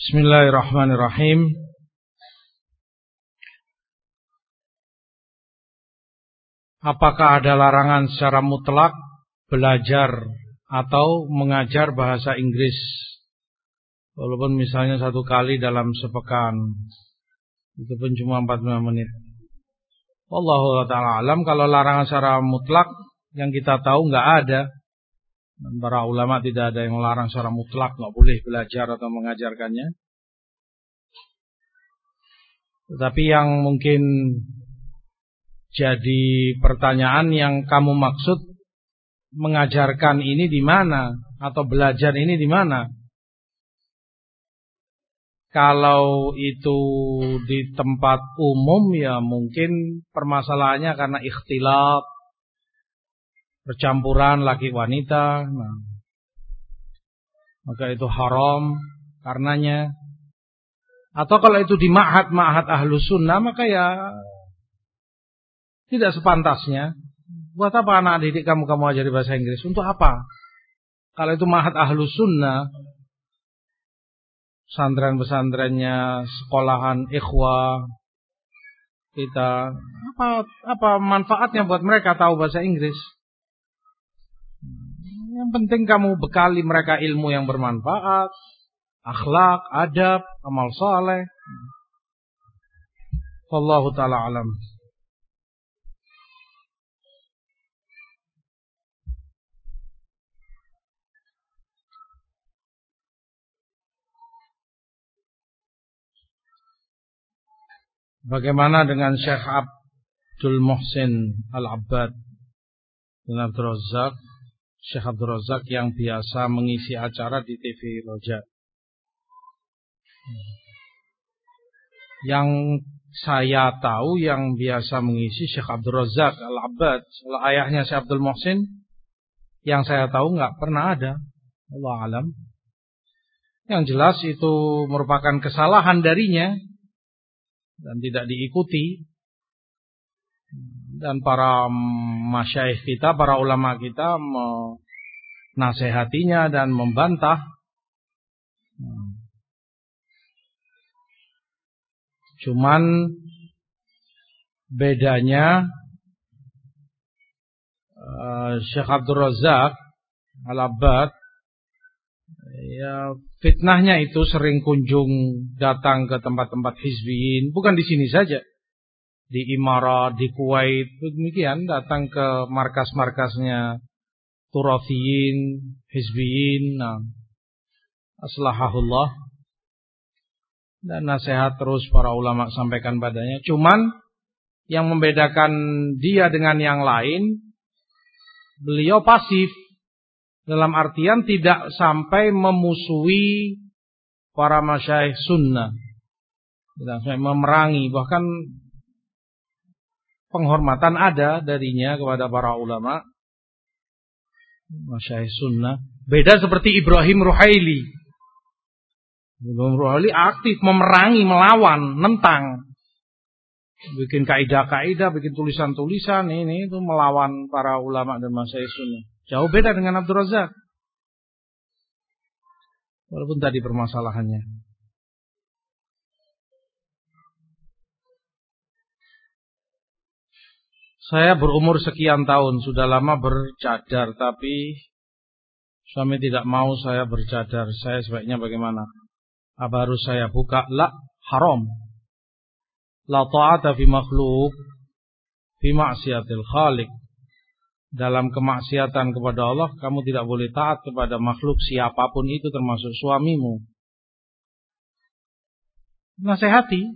Bismillahirrahmanirrahim. Apakah ada larangan secara mutlak belajar atau mengajar bahasa Inggris walaupun misalnya satu kali dalam sepekan itu pun cuma 45 menit. Allah taala alam kalau larangan secara mutlak yang kita tahu nggak ada dan para ulama tidak ada yang melarang secara mutlak nggak boleh belajar atau mengajarkannya. Tetapi yang mungkin jadi pertanyaan yang kamu maksud mengajarkan ini di mana atau belajar ini di mana? Kalau itu di tempat umum ya mungkin permasalahannya karena ikhtilaf percampuran laki wanita. Nah, maka itu haram karenanya. Atau kalau itu di ma'had-ma'had ahlu sunnah maka ya tidak sepantasnya. Buat apa anak didik kamu kamu ajari bahasa Inggris? Untuk apa? Kalau itu ma'had ahlu sunnah, pesantren-pesantrennya, sekolahan ikhwah, kita apa apa manfaatnya buat mereka tahu bahasa Inggris? Yang penting kamu bekali mereka ilmu yang bermanfaat, akhlak, adab, amal saleh. Wallahu taala alam. Bagaimana dengan Syekh Abdul Muhsin Al-Abbad dan Abdul Razak Syekh Abdul Razak yang biasa mengisi acara di TV Roja. Yang saya tahu yang biasa mengisi Syekh Abdul Razak Al-Abbad, ayahnya Syekh Abdul Muhsin, yang saya tahu nggak pernah ada. Allah alam. Yang jelas itu merupakan kesalahan darinya dan tidak diikuti dan para masyaikh kita, para ulama kita menasehatinya dan membantah. Cuman bedanya uh, Syekh Abdul Razak Al-Abbad ya fitnahnya itu sering kunjung datang ke tempat-tempat hizbiyin, bukan di sini saja di Imarat, di Kuwait, demikian datang ke markas-markasnya Turafiyin, Hizbiyin, nah, aslahahullah. Dan nasihat terus para ulama sampaikan padanya. Cuman yang membedakan dia dengan yang lain, beliau pasif. Dalam artian tidak sampai memusuhi para masyaih sunnah. Tidak sampai memerangi. Bahkan penghormatan ada darinya kepada para ulama. Masyayikh sunnah. Beda seperti Ibrahim Ruhaili. Ibrahim Ruhaili aktif memerangi melawan nentang. Bikin kaidah-kaidah bikin tulisan-tulisan ini itu melawan para ulama dan masyayikh sunnah. Jauh beda dengan Abdul Razak. Walaupun tadi permasalahannya Saya berumur sekian tahun, sudah lama bercadar, tapi suami tidak mau saya bercadar. Saya sebaiknya bagaimana? Apa harus saya buka? La, haram. La ta'ata fi makhluk fi maksiatil khaliq. Dalam kemaksiatan kepada Allah, kamu tidak boleh taat kepada makhluk siapa pun itu termasuk suamimu. Nasihati.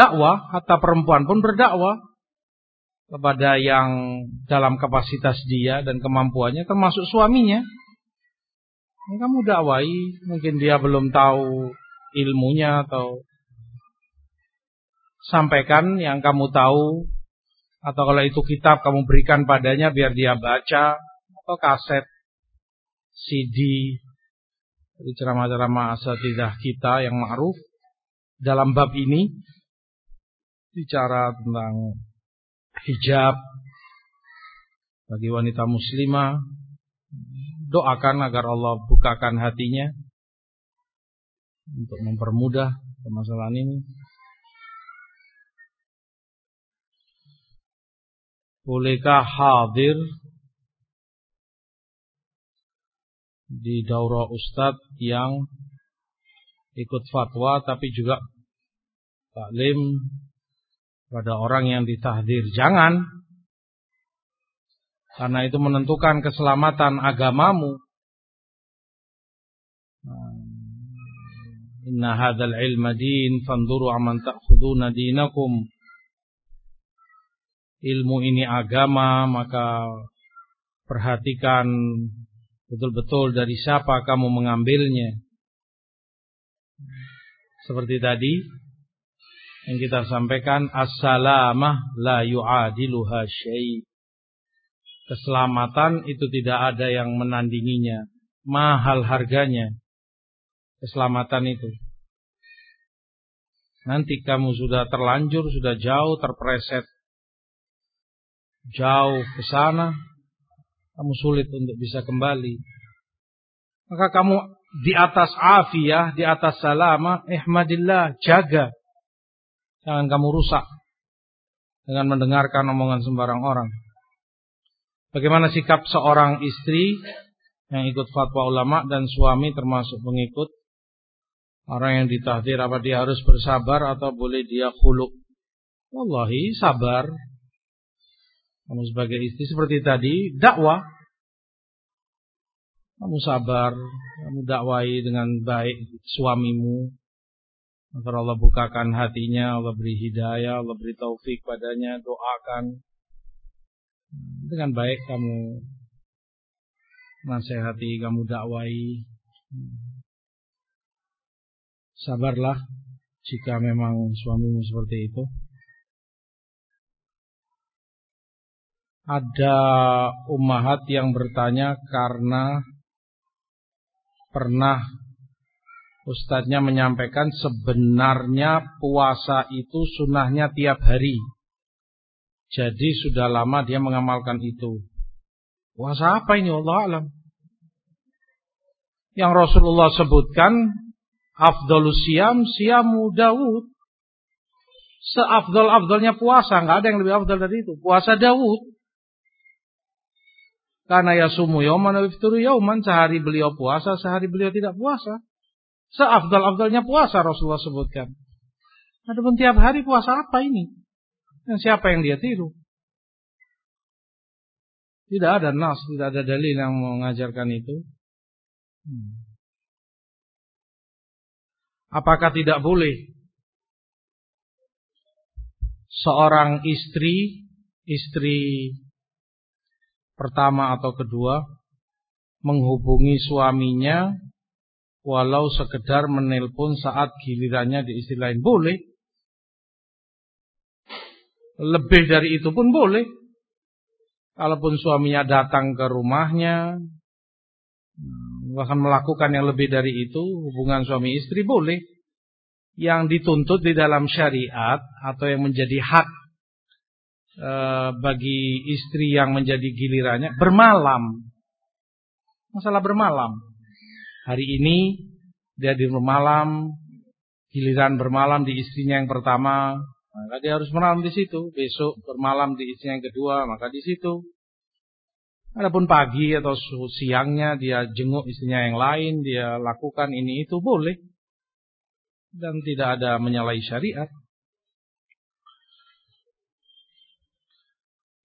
Dakwah, kata perempuan pun berdakwah kepada yang dalam kapasitas dia dan kemampuannya termasuk suaminya. Yang kamu dakwai, mungkin dia belum tahu ilmunya atau sampaikan yang kamu tahu atau kalau itu kitab kamu berikan padanya biar dia baca atau kaset CD di ceramah-ceramah asatidah kita yang ma'ruf dalam bab ini bicara tentang hijab bagi wanita muslimah. Doakan agar Allah bukakan hatinya untuk mempermudah permasalahan ini. Bolehkah hadir di daurah ustadz yang ikut fatwa tapi juga taklim pada orang yang ditahdir. Jangan. Karena itu menentukan keselamatan agamamu. Inna hadzal ilma din fanduru aman ta'khuduna dinakum. Ilmu ini agama maka perhatikan betul-betul dari siapa kamu mengambilnya. Seperti tadi yang kita sampaikan as-salamah la yu'adiluha syai. Keselamatan itu tidak ada yang menandinginya. Mahal harganya. Keselamatan itu. Nanti kamu sudah terlanjur, sudah jauh terpreset jauh ke sana, kamu sulit untuk bisa kembali. Maka kamu di atas afiyah, di atas salama, ihmadillah, jaga. Jangan kamu rusak dengan mendengarkan omongan sembarang orang. Bagaimana sikap seorang istri yang ikut fatwa ulama dan suami termasuk pengikut orang yang ditahdir apa dia harus bersabar atau boleh dia khuluk? Wallahi sabar. Kamu sebagai istri seperti tadi dakwah kamu sabar, kamu dakwai dengan baik suamimu. Agar Allah bukakan hatinya, Allah beri hidayah, Allah beri taufik padanya, doakan. Dengan baik kamu nasihati, kamu dakwai. Sabarlah jika memang suamimu seperti itu. Ada ummahat yang bertanya karena pernah ustadznya menyampaikan sebenarnya puasa itu sunnahnya tiap hari. Jadi sudah lama dia mengamalkan itu. Puasa apa ini Allah alam? Yang Rasulullah sebutkan afdalus siam siamu Daud. Seafdal-afdalnya puasa, nggak ada yang lebih afdal dari itu. Puasa Daud. Karena ya sumu yauman wifturu yauman. Sehari beliau puasa, sehari beliau tidak puasa. Seafdal-afdalnya puasa Rasulullah sebutkan. Adapun tiap hari puasa apa ini? Dan siapa yang dia tiru? Tidak ada nas, tidak ada dalil yang mengajarkan itu. Hmm. Apakah tidak boleh seorang istri, istri pertama atau kedua menghubungi suaminya walau sekedar menelpon saat gilirannya di istri lain boleh lebih dari itu pun boleh kalaupun suaminya datang ke rumahnya bahkan melakukan yang lebih dari itu hubungan suami istri boleh yang dituntut di dalam syariat atau yang menjadi hak e, bagi istri yang menjadi gilirannya bermalam. Masalah bermalam. Hari ini dia di bermalam, giliran bermalam di istrinya yang pertama, maka dia harus bermalam di situ. Besok bermalam di istrinya yang kedua, maka di situ. Adapun pagi atau siangnya dia jenguk istrinya yang lain, dia lakukan ini itu boleh. Dan tidak ada menyalahi syariat.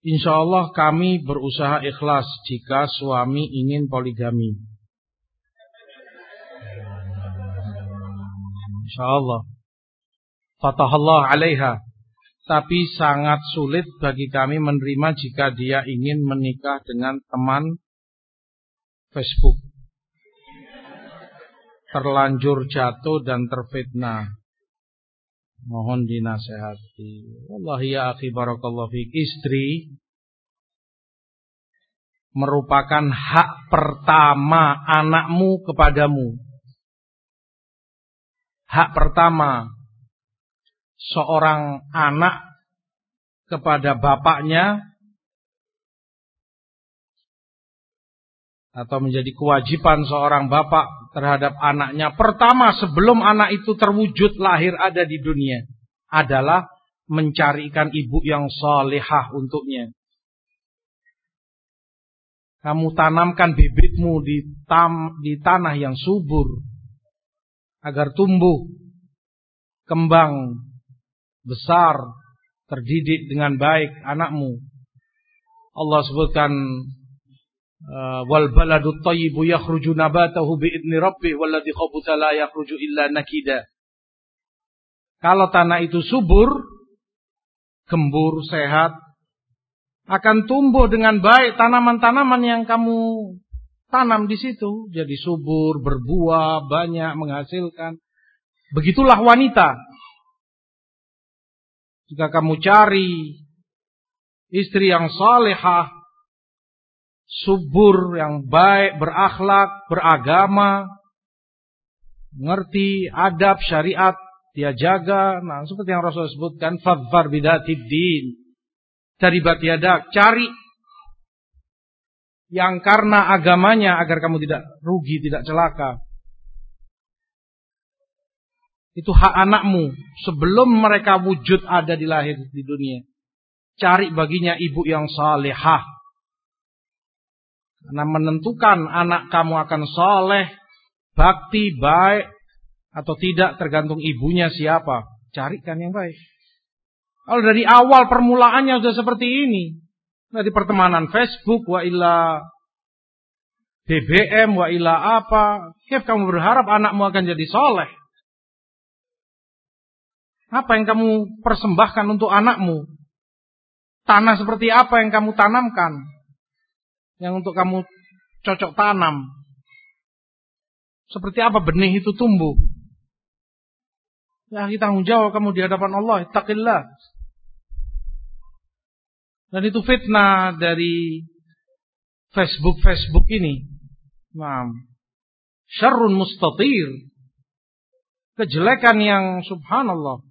Insya Allah kami berusaha ikhlas jika suami ingin poligami. Insya Allah. Fatahallah alaiha. Tapi sangat sulit bagi kami menerima jika dia ingin menikah dengan teman Facebook. Terlanjur jatuh dan terfitnah. Mohon dinasehati. Wallahi ya akhi barakallahu fiik. Istri merupakan hak pertama anakmu kepadamu. Hak pertama seorang anak kepada bapaknya atau menjadi kewajiban seorang bapak terhadap anaknya pertama sebelum anak itu terwujud lahir ada di dunia adalah mencarikan ibu yang solehah untuknya. Kamu tanamkan bibitmu di, tam, di tanah yang subur agar tumbuh, kembang, besar, terdidik dengan baik anakmu. Allah sebutkan uh, wal baladu thayyibu yakhruju nabatahu bi idni rabbih walladhi khabutha la yakhruju illa nakida. Kalau tanah itu subur, gembur, sehat, akan tumbuh dengan baik tanaman-tanaman yang kamu tanam di situ. Jadi subur, berbuah, banyak, menghasilkan. Begitulah wanita. Jika kamu cari istri yang salehah, subur, yang baik, berakhlak, beragama, mengerti adab syariat, dia jaga. Nah, seperti yang Rasul sebutkan, fadfar bidatid din. Cari batiadak, cari yang karena agamanya agar kamu tidak rugi, tidak celaka. Itu hak anakmu sebelum mereka wujud ada di lahir di dunia. Cari baginya ibu yang salehah. Karena menentukan anak kamu akan soleh, bakti, baik, atau tidak tergantung ibunya siapa. Carikan yang baik. Kalau dari awal permulaannya sudah seperti ini. Dari pertemanan Facebook, wa illa BBM, wa illa apa. Kif kamu berharap anakmu akan jadi soleh. Apa yang kamu persembahkan untuk anakmu? Tanah seperti apa yang kamu tanamkan? Yang untuk kamu cocok tanam. Seperti apa benih itu tumbuh? Ya kita tanggung jawab kamu di hadapan Allah. Ittaqillah. Dan itu fitnah dari Facebook-Facebook ini. Nah, syarrun mustatir. Kejelekan yang subhanallah.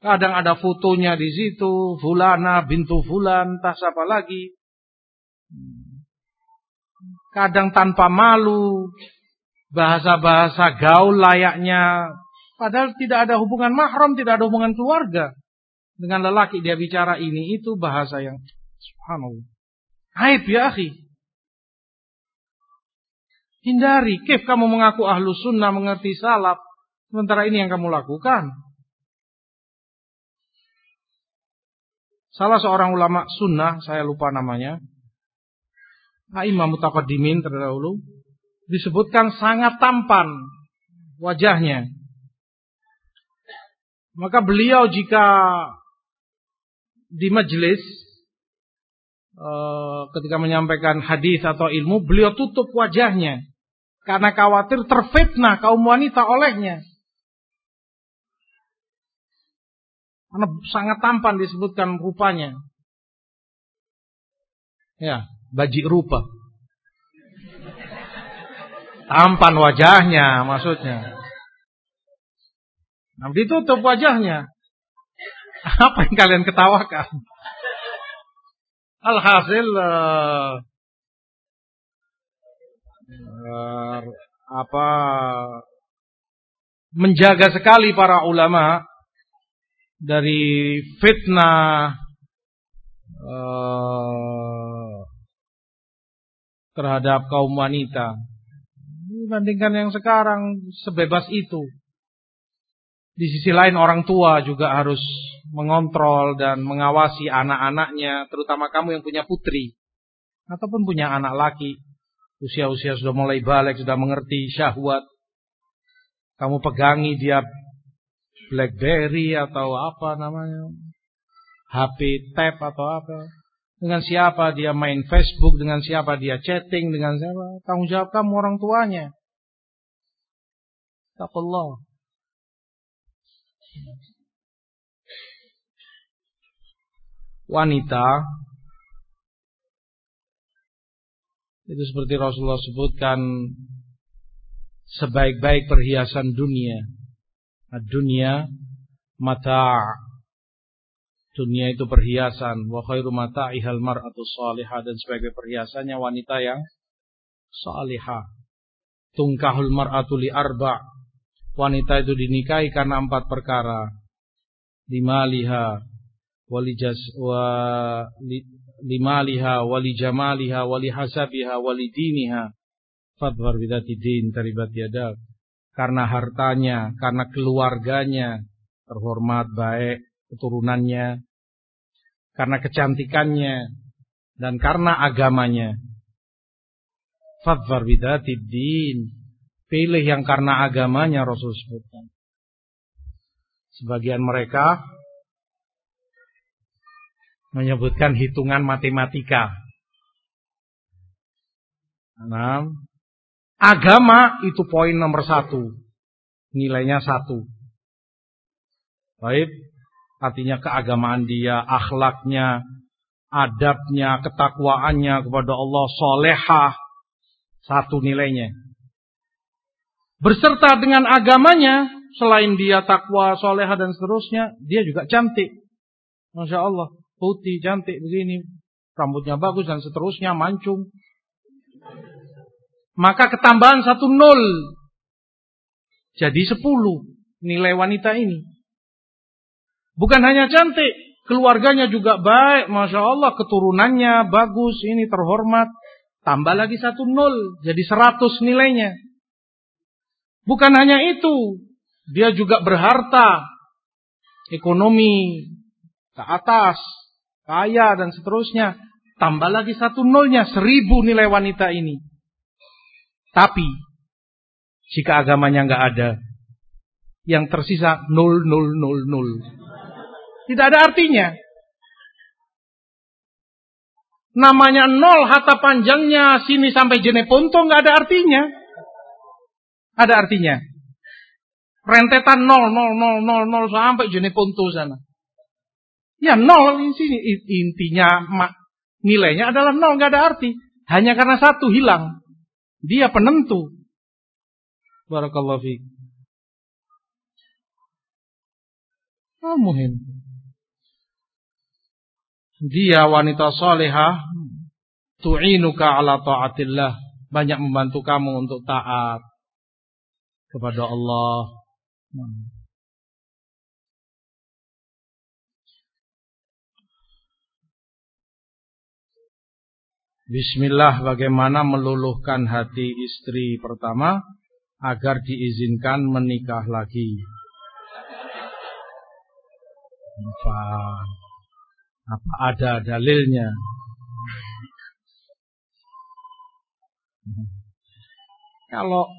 Kadang ada fotonya di situ, fulana bintu fulan, tak siapa lagi. Kadang tanpa malu, bahasa-bahasa gaul layaknya, padahal tidak ada hubungan mahram, tidak ada hubungan keluarga. Dengan lelaki dia bicara ini itu bahasa yang subhanallah. Aib ya akhi. Hindari, kif kamu mengaku ahlu sunnah mengerti salaf, sementara ini yang kamu lakukan. Salah seorang ulama sunnah, saya lupa namanya, Aimah Mutaqaddimin terdahulu, disebutkan sangat tampan wajahnya. Maka beliau jika di majelis eh, ketika menyampaikan hadis atau ilmu, beliau tutup wajahnya karena khawatir terfitnah kaum wanita olehnya. Karena sangat tampan disebutkan rupanya. Ya, bajik rupa. Tampan wajahnya maksudnya. Nah, ditutup wajahnya. Apa yang kalian ketawakan? Alhasil uh, uh, apa menjaga sekali para ulama dari fitnah uh, terhadap kaum wanita dibandingkan yang sekarang sebebas itu. Di sisi lain orang tua juga harus mengontrol dan mengawasi anak-anaknya, terutama kamu yang punya putri ataupun punya anak laki. Usia-usia sudah mulai balik, sudah mengerti syahwat. Kamu pegangi dia BlackBerry atau apa namanya, HP tab atau apa. Dengan siapa dia main Facebook, dengan siapa dia chatting, dengan siapa. Tanggung jawab kamu orang tuanya. Taqullah. Wanita. Itu seperti Rasulullah sebutkan sebaik-baik perhiasan dunia. Dunia mata. Dunia itu perhiasan. Wa khairu mata'ihal mar'atu salihah. Dan sebagai perhiasannya wanita yang salihah. Tungkahul mar'atu li arba. Wanita itu dinikahi karena empat perkara. Limaliha walijas wa li, limaliha wali jamaliha wali hasabiha wali diniha. Fadhar bidati din taribat yada karena hartanya karena keluarganya terhormat baik keturunannya. Karena kecantikannya dan karena agamanya. Fadhar bidati din pilih yang karena agamanya Rasul sebutkan sebagian mereka menyebutkan hitungan matematika. Nah, agama itu poin nomor satu. Nilainya satu. Baik. Artinya keagamaan dia, akhlaknya, adabnya, ketakwaannya kepada Allah, solehah. Satu nilainya. Berserta dengan agamanya, selain dia takwa, solehah dan seterusnya, dia juga cantik. Masya Allah putih, cantik begini, rambutnya bagus dan seterusnya, mancung. Maka ketambahan satu nol. Jadi sepuluh nilai wanita ini. Bukan hanya cantik, keluarganya juga baik, Masya Allah, keturunannya bagus, ini terhormat. Tambah lagi satu nol, jadi seratus nilainya. Bukan hanya itu, dia juga berharta, ekonomi ke atas, kaya dan seterusnya. Tambah lagi satu nolnya, seribu nilai wanita ini. Tapi, jika agamanya nggak ada, yang tersisa nol, nol, nol, nol. Tidak ada artinya. Namanya nol, harta panjangnya sini sampai Jeneponto nggak ada artinya. Ada artinya. Rentetan nol, nol, nol, nol, nol sampai Jeneponto sana. Ya nol di sini intinya nilainya adalah nol nggak ada arti. Hanya karena satu hilang. Dia penentu. Barakallahu fiik. Oh. Dia wanita solehah tu'inuka ala ta'atillah banyak membantu kamu untuk taat kepada Allah. Bismillah bagaimana meluluhkan hati istri pertama agar diizinkan menikah lagi. Apa, apa ada dalilnya? Kalau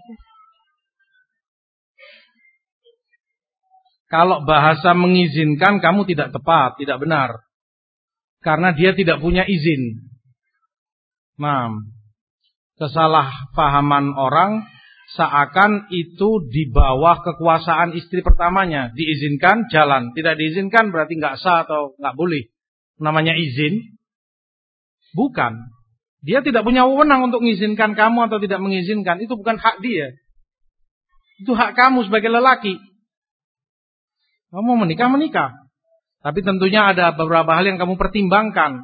kalau bahasa mengizinkan kamu tidak tepat, tidak benar. Karena dia tidak punya izin. Nah, kesalahpahaman orang seakan itu di bawah kekuasaan istri pertamanya. Diizinkan jalan, tidak diizinkan berarti nggak sah atau nggak boleh. Namanya izin. Bukan. Dia tidak punya wewenang untuk mengizinkan kamu atau tidak mengizinkan. Itu bukan hak dia. Itu hak kamu sebagai lelaki. Kamu menikah, menikah. Tapi tentunya ada beberapa hal yang kamu pertimbangkan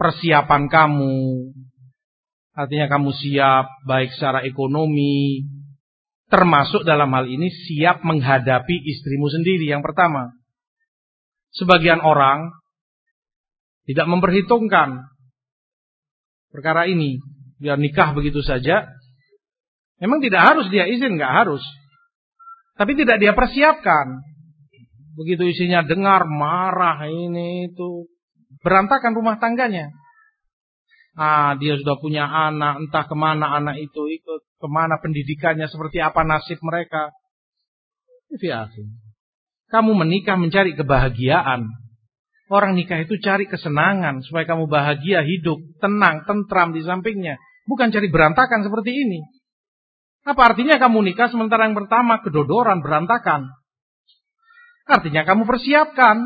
persiapan kamu. Artinya kamu siap baik secara ekonomi, termasuk dalam hal ini siap menghadapi istrimu sendiri yang pertama. Sebagian orang tidak memperhitungkan perkara ini. Biar nikah begitu saja. Memang tidak harus dia izin, nggak harus. Tapi tidak dia persiapkan. Begitu isinya dengar, marah, ini itu berantakan rumah tangganya. Ah, dia sudah punya anak, entah ke mana anak itu ikut, ke mana pendidikannya, seperti apa nasib mereka. Kamu menikah mencari kebahagiaan. Orang nikah itu cari kesenangan supaya kamu bahagia, hidup, tenang, tentram di sampingnya. Bukan cari berantakan seperti ini. Apa artinya kamu nikah sementara yang pertama kedodoran, berantakan? Artinya kamu persiapkan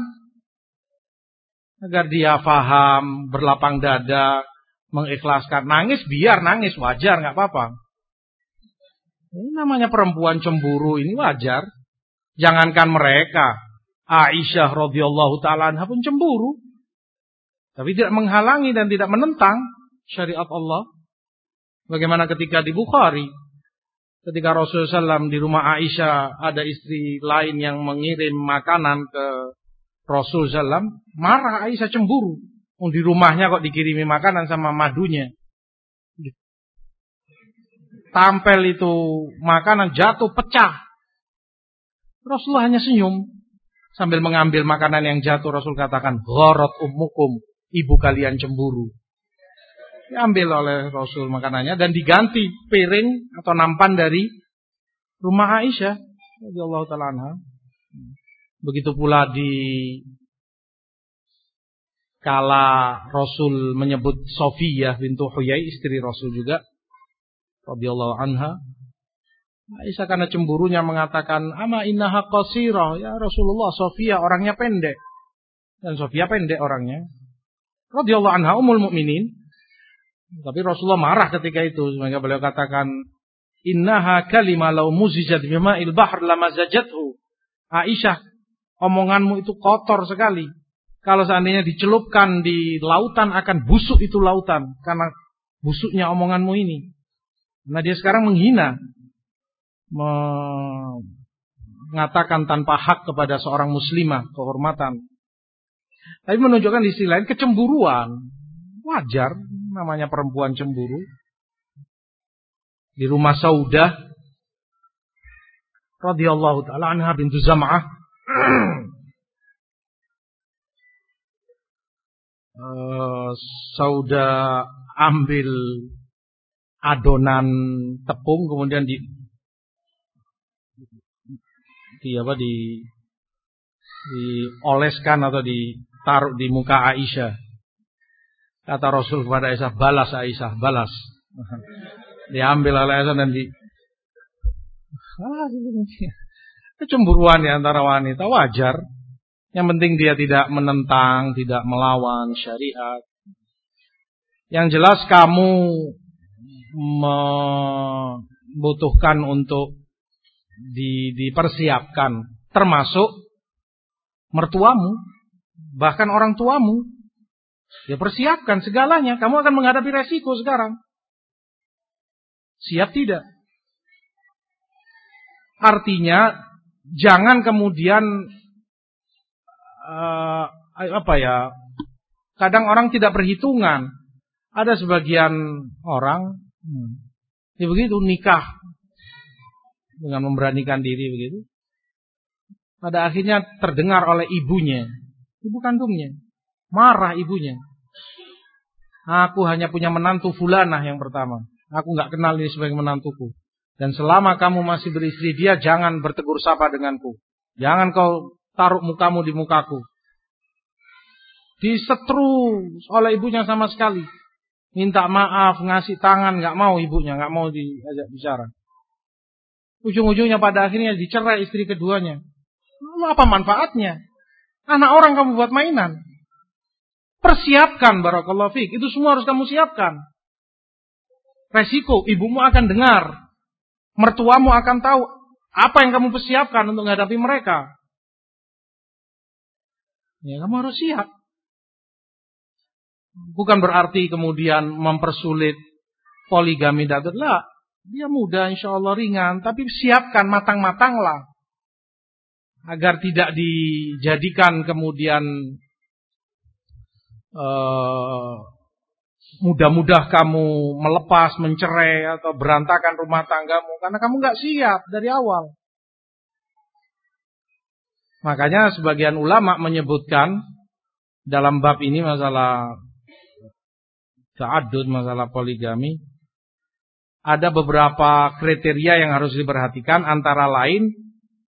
agar dia faham, berlapang dada, mengikhlaskan. Nangis biar nangis, wajar, nggak apa-apa. Ini namanya perempuan cemburu, ini wajar. Jangankan mereka, Aisyah radhiyallahu taala pun cemburu. Tapi tidak menghalangi dan tidak menentang syariat Allah. Bagaimana ketika di Bukhari, Ketika Rasulullah SAW di rumah Aisyah ada istri lain yang mengirim makanan ke Rasul SAW, marah Aisyah cemburu. Oh, di rumahnya kok dikirimi makanan sama madunya. Tampel itu makanan jatuh pecah. Rasulullah hanya senyum sambil mengambil makanan yang jatuh. Rasul katakan, "Gharat ummukum." Ibu kalian cemburu. Diambil oleh Rasul makanannya dan diganti piring atau nampan dari rumah Aisyah radhiyallahu taala anha. Begitu pula di kala Rasul menyebut Sofiyah bintu Huyai istri Rasul juga radhiyallahu anha. Aisyah karena cemburunya mengatakan, "Ama innaha qasirah." Ya Rasulullah, Sofia orangnya pendek. Dan Sofia pendek orangnya. Radhiyallahu anha umul mukminin. Tapi Rasulullah marah ketika itu. Sehingga beliau katakan, Innaha kalimah lau muzijat bima'il bahr lamazajathu. Aisyah, omonganmu itu kotor sekali. Kalau seandainya dicelupkan di lautan akan busuk itu lautan. Karena busuknya omonganmu ini. Nah dia sekarang menghina. Mengatakan tanpa hak kepada seorang muslimah kehormatan. Tapi menunjukkan di sisi lain kecemburuan. Wajar namanya perempuan cemburu. Di rumah Saudah. Radhiyallahu taala anha bintu Zam'ah. Uh, Sauda ambil adonan tepung kemudian di di apa di dioleskan atau ditaruh di muka Aisyah Kata Rasul kepada Aisyah, balas Aisyah, balas. Diambil oleh Aisyah dan di ah, kecemburuan di antara wanita wajar. Yang penting dia tidak menentang, tidak melawan syariat. Yang jelas kamu membutuhkan untuk di, dipersiapkan, termasuk mertuamu, bahkan orang tuamu. Ya persiapkan segalanya. Kamu akan menghadapi resiko sekarang. Siap tidak? Artinya jangan kemudian uh, apa ya? Kadang orang tidak perhitungan. Ada sebagian orang hmm, ya begitu nikah dengan memberanikan diri begitu. Pada akhirnya terdengar oleh ibunya, ibu kandungnya, marah ibunya. Aku hanya punya menantu fulanah yang pertama. Aku nggak kenal ini sebagai menantuku. Dan selama kamu masih beristri dia, jangan bertegur sapa denganku. Jangan kau taruh mukamu di mukaku. Disetru oleh ibunya sama sekali. Minta maaf, ngasih tangan, nggak mau ibunya, nggak mau diajak bicara. Ujung-ujungnya pada akhirnya dicerai istri keduanya. Apa manfaatnya? Anak orang kamu buat mainan. Persiapkan barakallahu fiik. Itu semua harus kamu siapkan. Resiko ibumu akan dengar. Mertuamu akan tahu apa yang kamu persiapkan untuk menghadapi mereka. Ya, kamu harus siap. Bukan berarti kemudian mempersulit poligami dadat. dia mudah insya Allah ringan. Tapi siapkan matang-matanglah. Agar tidak dijadikan kemudian uh, mudah-mudah kamu melepas, mencerai atau berantakan rumah tanggamu karena kamu nggak siap dari awal. Makanya sebagian ulama menyebutkan dalam bab ini masalah ta'adud, masalah poligami ada beberapa kriteria yang harus diperhatikan antara lain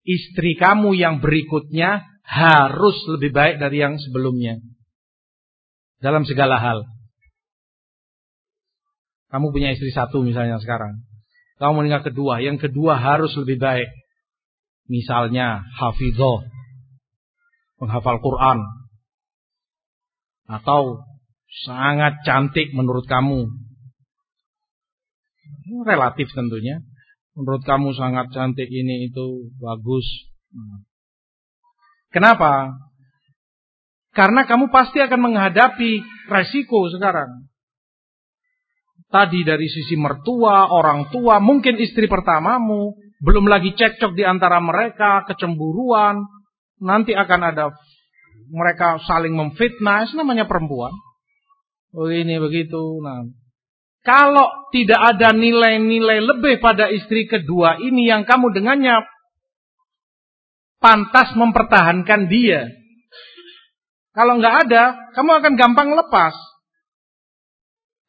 istri kamu yang berikutnya harus lebih baik dari yang sebelumnya dalam segala hal. Kamu punya istri satu misalnya sekarang. Kamu meninggal kedua, yang kedua harus lebih baik. Misalnya hafidhoh, menghafal Quran. Atau sangat cantik menurut kamu. Relatif tentunya. Menurut kamu sangat cantik ini itu bagus. Kenapa? Karena kamu pasti akan menghadapi resiko sekarang. Tadi dari sisi mertua, orang tua, mungkin istri pertamamu, belum lagi cekcok di antara mereka, kecemburuan, nanti akan ada mereka saling memfitnah, itu namanya perempuan. Oh ini begitu. Nah, kalau tidak ada nilai-nilai lebih pada istri kedua ini yang kamu dengannya pantas mempertahankan dia. Kalau nggak ada, kamu akan gampang lepas.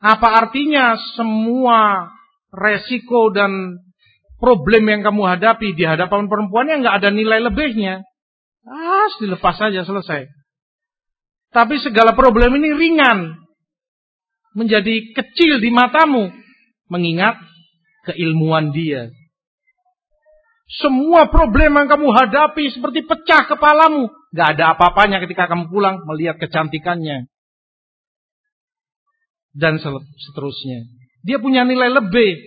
Apa artinya semua resiko dan problem yang kamu hadapi di hadapan perempuan yang nggak ada nilai lebihnya? Ah, dilepas saja selesai. Tapi segala problem ini ringan menjadi kecil di matamu mengingat keilmuan dia. Semua problem yang kamu hadapi seperti pecah kepalamu. Gak ada apa-apanya ketika kamu pulang melihat kecantikannya. Dan seterusnya. Dia punya nilai lebih.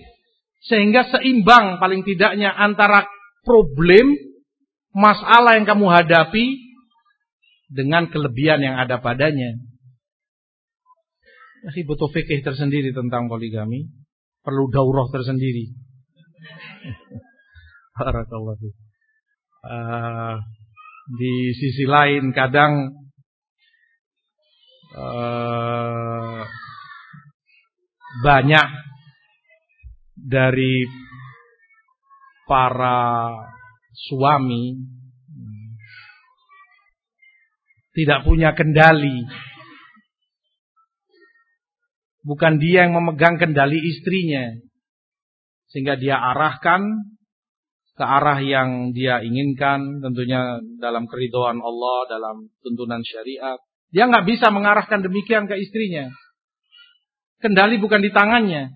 Sehingga seimbang paling tidaknya antara problem, masalah yang kamu hadapi, dengan kelebihan yang ada padanya. Tapi butuh fikih tersendiri tentang poligami. Perlu daurah tersendiri. Barakallahu uh, Di sisi lain kadang uh, banyak dari para suami tidak punya kendali Bukan dia yang memegang kendali istrinya. Sehingga dia arahkan ke arah yang dia inginkan. Tentunya dalam keridoan Allah, dalam tuntunan syariat. Dia nggak bisa mengarahkan demikian ke istrinya. Kendali bukan di tangannya.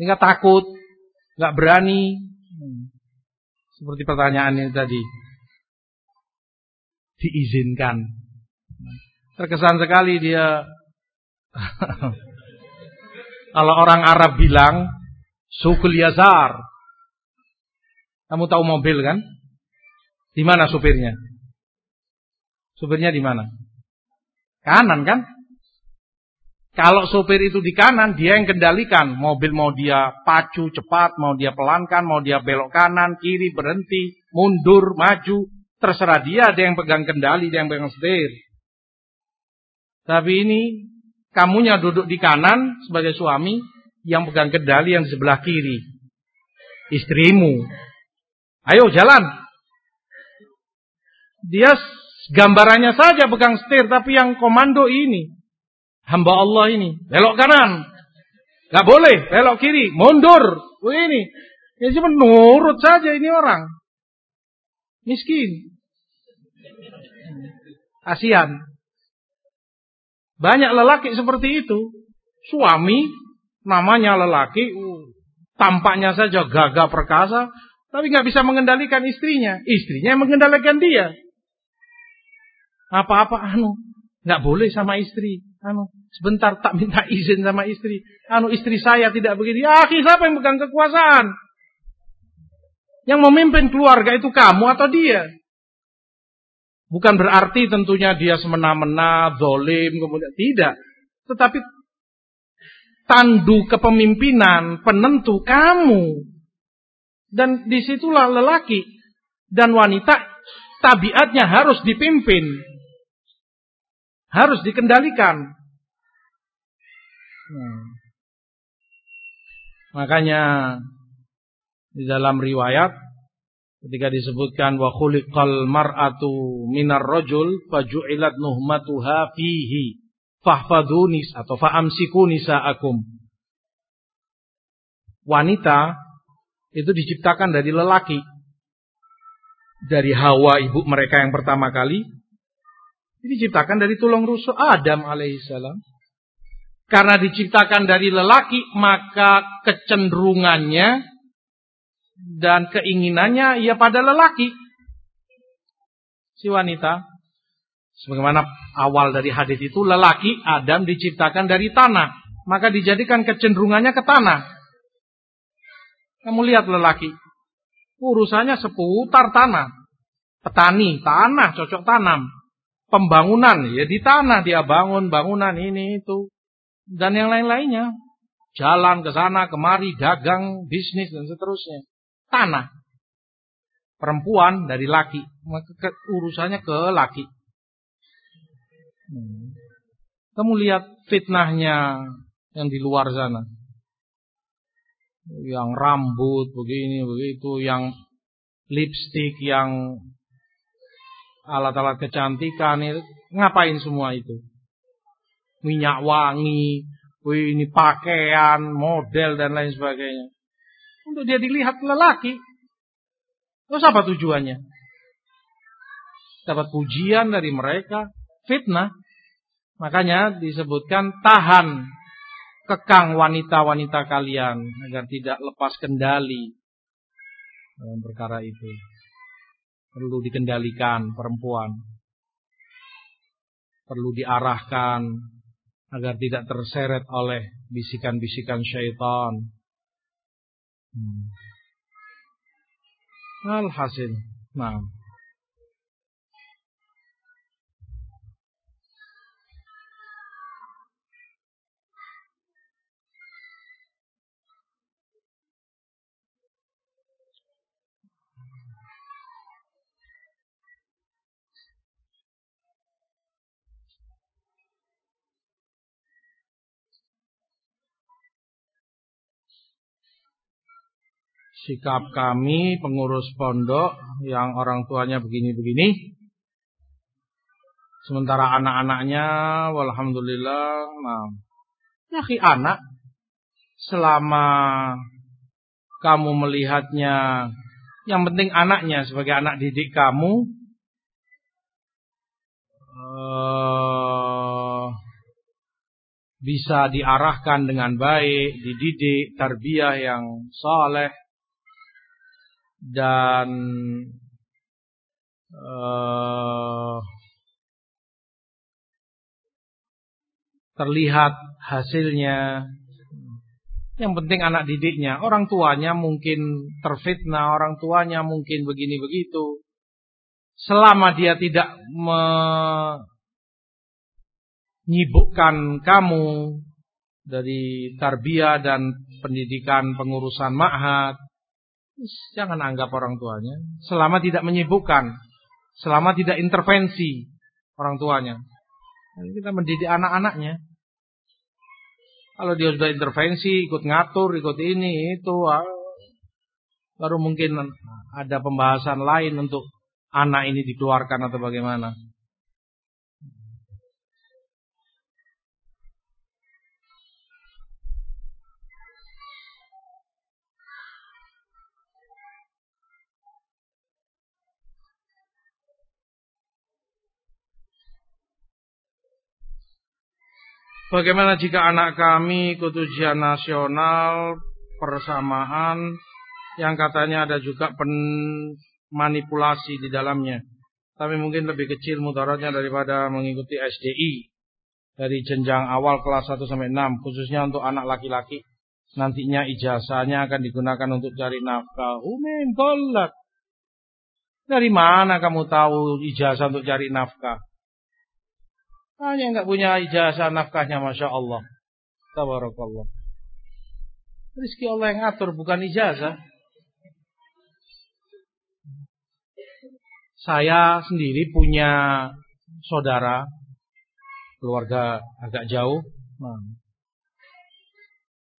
Sehingga takut, nggak berani. Seperti pertanyaannya tadi. Diizinkan. Terkesan sekali dia Kalau orang Arab bilang sukul yazar. Kamu tahu mobil kan? Di mana supirnya? Supirnya di mana? Kanan kan? Kalau supir itu di kanan, dia yang kendalikan. Mobil mau dia pacu cepat, mau dia pelankan, mau dia belok kanan, kiri, berhenti, mundur, maju. Terserah dia, ada yang pegang kendali, dia yang pegang setir. Tapi ini Kamunya duduk di kanan sebagai suami, yang pegang kendali yang di sebelah kiri. Istrimu. Ayo jalan. Dia gambarannya saja pegang setir, tapi yang komando ini. Hamba Allah ini. Belok kanan. Gak boleh. Belok kiri. Mundur. Ini. Ya cuma nurut saja ini orang. Miskin. Kasihan. Banyak lelaki seperti itu. Suami namanya lelaki, uh, tampaknya saja gagah perkasa, tapi nggak bisa mengendalikan istrinya. Istrinya yang mengendalikan dia. Apa-apa anu nggak boleh sama istri. Anu sebentar tak minta izin sama istri. Anu istri saya tidak begini. Ah, siapa yang pegang kekuasaan? Yang memimpin keluarga itu kamu atau dia? Bukan berarti tentunya dia semena-mena, zolim, kemudian tidak. Tetapi tandu kepemimpinan, penentu kamu. Dan di situlah lelaki dan wanita tabiatnya harus dipimpin. Harus dikendalikan. Hmm. Makanya di dalam riwayat Ketika disebutkan wa khuliqal mar'atu minar rajul faju'ilat nuhmatuha fihi fahfadunis atau fa'amsiku nisa'akum. Wanita itu diciptakan dari lelaki. Dari Hawa ibu mereka yang pertama kali. Diciptakan dari tulang rusuk Adam alaihissalam. Karena diciptakan dari lelaki maka kecenderungannya dan keinginannya ia pada lelaki. Si wanita. Sebagaimana awal dari hadis itu lelaki Adam diciptakan dari tanah, maka dijadikan kecenderungannya ke tanah. Kamu lihat lelaki, urusannya seputar tanah. Petani, tanah, cocok tanam. Pembangunan, ya di tanah dia bangun bangunan ini itu. dan yang lain-lainnya. Jalan ke sana, kemari, dagang, bisnis dan seterusnya. Tanah. Perempuan dari laki, urusannya ke laki. Hmm. Kamu lihat fitnahnya yang di luar sana. Yang rambut begini begitu, yang lipstick, yang alat-alat kecantikan ngapain semua itu? Minyak wangi, ini pakaian, model dan lain sebagainya. Untuk dia dilihat lelaki. Terus apa tujuannya? Dapat pujian dari mereka, fitnah. Makanya disebutkan tahan kekang wanita-wanita kalian agar tidak lepas kendali dalam perkara itu perlu dikendalikan perempuan. Perlu diarahkan agar tidak terseret oleh bisikan-bisikan syaitan. Hmm. Alhasil. Nah. Sikap kami pengurus pondok yang orang tuanya begini-begini. Sementara anak-anaknya, walhamdulillah, nah, ya anak, selama kamu melihatnya, yang penting anaknya sebagai anak didik kamu, uh, bisa diarahkan dengan baik, dididik, tarbiyah yang saleh, dan uh, terlihat hasilnya. Yang penting anak didiknya, orang tuanya mungkin terfitnah, orang tuanya mungkin begini begitu. Selama dia tidak menyibukkan kamu dari tarbiyah dan pendidikan pengurusan ma'had, Jangan anggap orang tuanya. Selama tidak menyibukkan. Selama tidak intervensi orang tuanya. Jadi kita mendidik anak-anaknya. Kalau dia sudah intervensi, ikut ngatur, ikut ini, itu. Ah, baru mungkin ada pembahasan lain untuk anak ini dikeluarkan atau bagaimana. Bagaimana jika anak kami ikut ujian nasional persamaan yang katanya ada juga manipulasi di dalamnya. Tapi mungkin lebih kecil mudaratnya daripada mengikuti SDI dari jenjang awal kelas 1 sampai 6 khususnya untuk anak laki-laki. Nantinya ijazahnya akan digunakan untuk cari nafkah. Umin golak. Dari mana kamu tahu ijazah untuk cari nafkah? Hanya nggak punya ijazah nafkahnya, masya Allah. Tabarakallah. Rizki Allah yang atur bukan ijazah. Saya sendiri punya saudara keluarga agak jauh. Nah,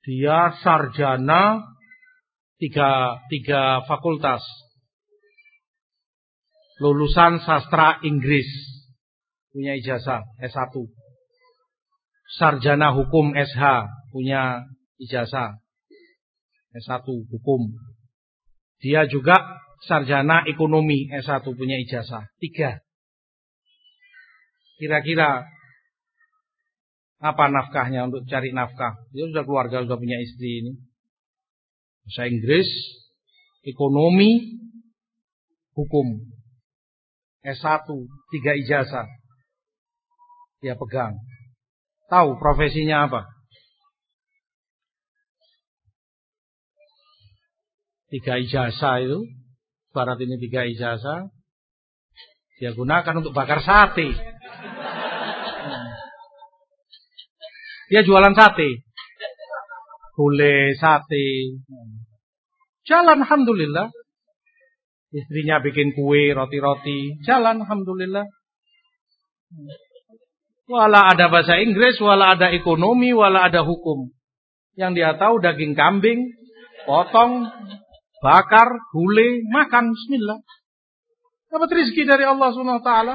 dia sarjana tiga, tiga fakultas. Lulusan sastra Inggris punya ijazah S1. Sarjana hukum SH punya ijazah S1 hukum. Dia juga sarjana ekonomi S1 punya ijazah. Tiga. Kira-kira apa nafkahnya untuk cari nafkah? Dia sudah keluarga, sudah punya istri ini. Bahasa Inggris, ekonomi, hukum. S1, tiga ijazah dia pegang. Tahu profesinya apa? Tiga ijazah itu, barat ini tiga ijazah, dia gunakan untuk bakar sate. Dia jualan sate. Gule, sate. Jalan Alhamdulillah. Istrinya bikin kue, roti-roti. Jalan Alhamdulillah. Wala ada bahasa Inggris, wala ada ekonomi, wala ada hukum. Yang dia tahu daging kambing, potong, bakar, gule, makan, bismillah. Dapat rezeki dari Allah Subhanahu wa taala.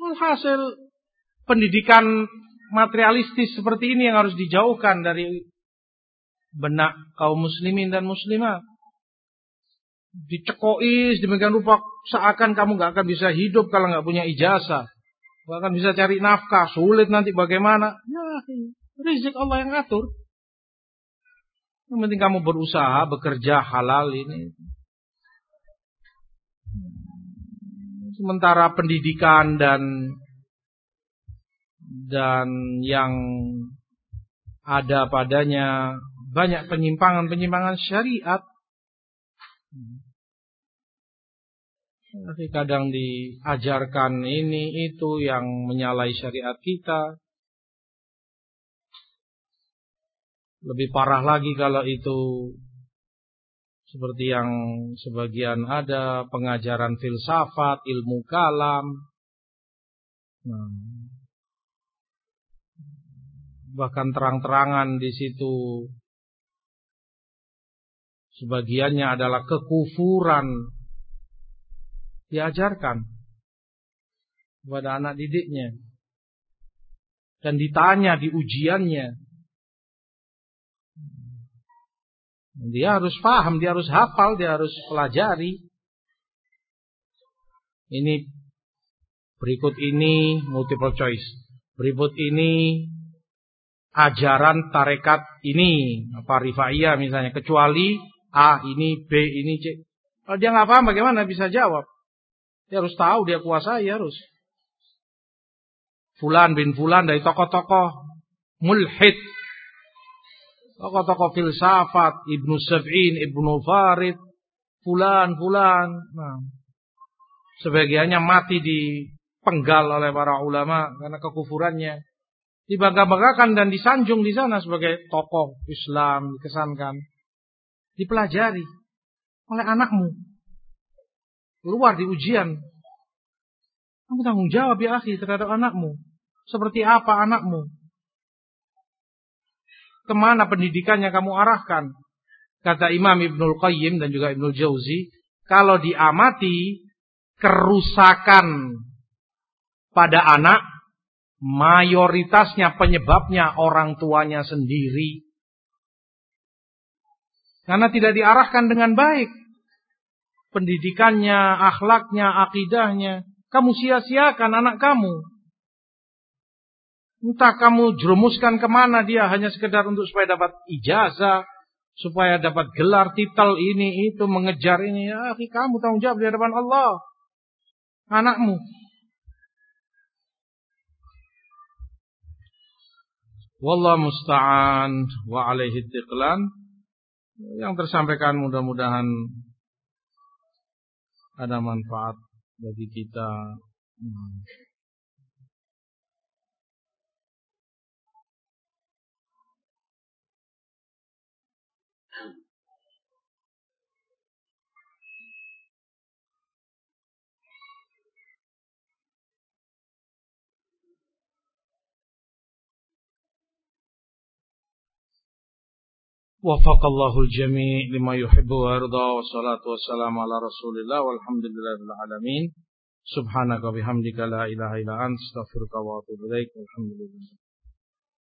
Hasil pendidikan materialistis seperti ini yang harus dijauhkan dari benak kaum muslimin dan muslimat. Dicekois, demikian rupa seakan kamu gak akan bisa hidup kalau gak punya ijazah. Gak akan bisa cari nafkah, sulit nanti bagaimana. Ya, rizik Allah yang atur. Yang penting kamu berusaha, bekerja halal ini. Sementara pendidikan dan dan yang ada padanya banyak penyimpangan-penyimpangan syariat. Tapi kadang diajarkan ini itu yang menyalahi syariat kita. Lebih parah lagi kalau itu seperti yang sebagian ada pengajaran filsafat, ilmu kalam. Nah, bahkan terang-terangan di situ sebagiannya adalah kekufuran diajarkan kepada anak didiknya dan ditanya di ujiannya Dia harus paham, dia harus hafal, dia harus pelajari. Ini berikut ini multiple choice. Berikut ini ajaran tarekat ini apa rifaiyah misalnya kecuali A ini B ini C. Kalau dia nggak paham bagaimana bisa jawab? Dia harus tahu, dia kuasai harus. Fulan bin Fulan dari tokoh-tokoh mulhid tokoh-tokoh filsafat, Ibnu Sab'in, Ibnu Farid, fulan, fulan. Nah, sebagiannya mati dipenggal oleh para ulama karena kekufurannya. Dibangga-banggakan dan disanjung di sana sebagai tokoh Islam, dikesankan. Dipelajari oleh anakmu. Keluar di ujian. Kamu tanggung jawab ya akhi terhadap anakmu. Seperti apa anakmu? ke mana pendidikan yang kamu arahkan. Kata Imam Ibnul Qayyim dan juga Ibnul Jauzi, kalau diamati kerusakan pada anak, mayoritasnya penyebabnya orang tuanya sendiri. Karena tidak diarahkan dengan baik. Pendidikannya, akhlaknya, akidahnya. Kamu sia-siakan anak kamu. Entah kamu jerumuskan ke mana dia hanya sekedar untuk supaya dapat ijazah, supaya dapat gelar titel ini itu mengejar ini. Ya, kamu tanggung jawab di hadapan Allah. Anakmu. Wallah musta'an wa alaihi tiqlan. Yang tersampaikan mudah-mudahan ada manfaat bagi kita. وفق الله الجميع لما يحب ويرضى والصلاة والسلام على رسول الله والحمد لله رب العالمين. سبحانك وبحمدك لا إله إلا أنت استغفرك وأتوب إليك والحمد لله.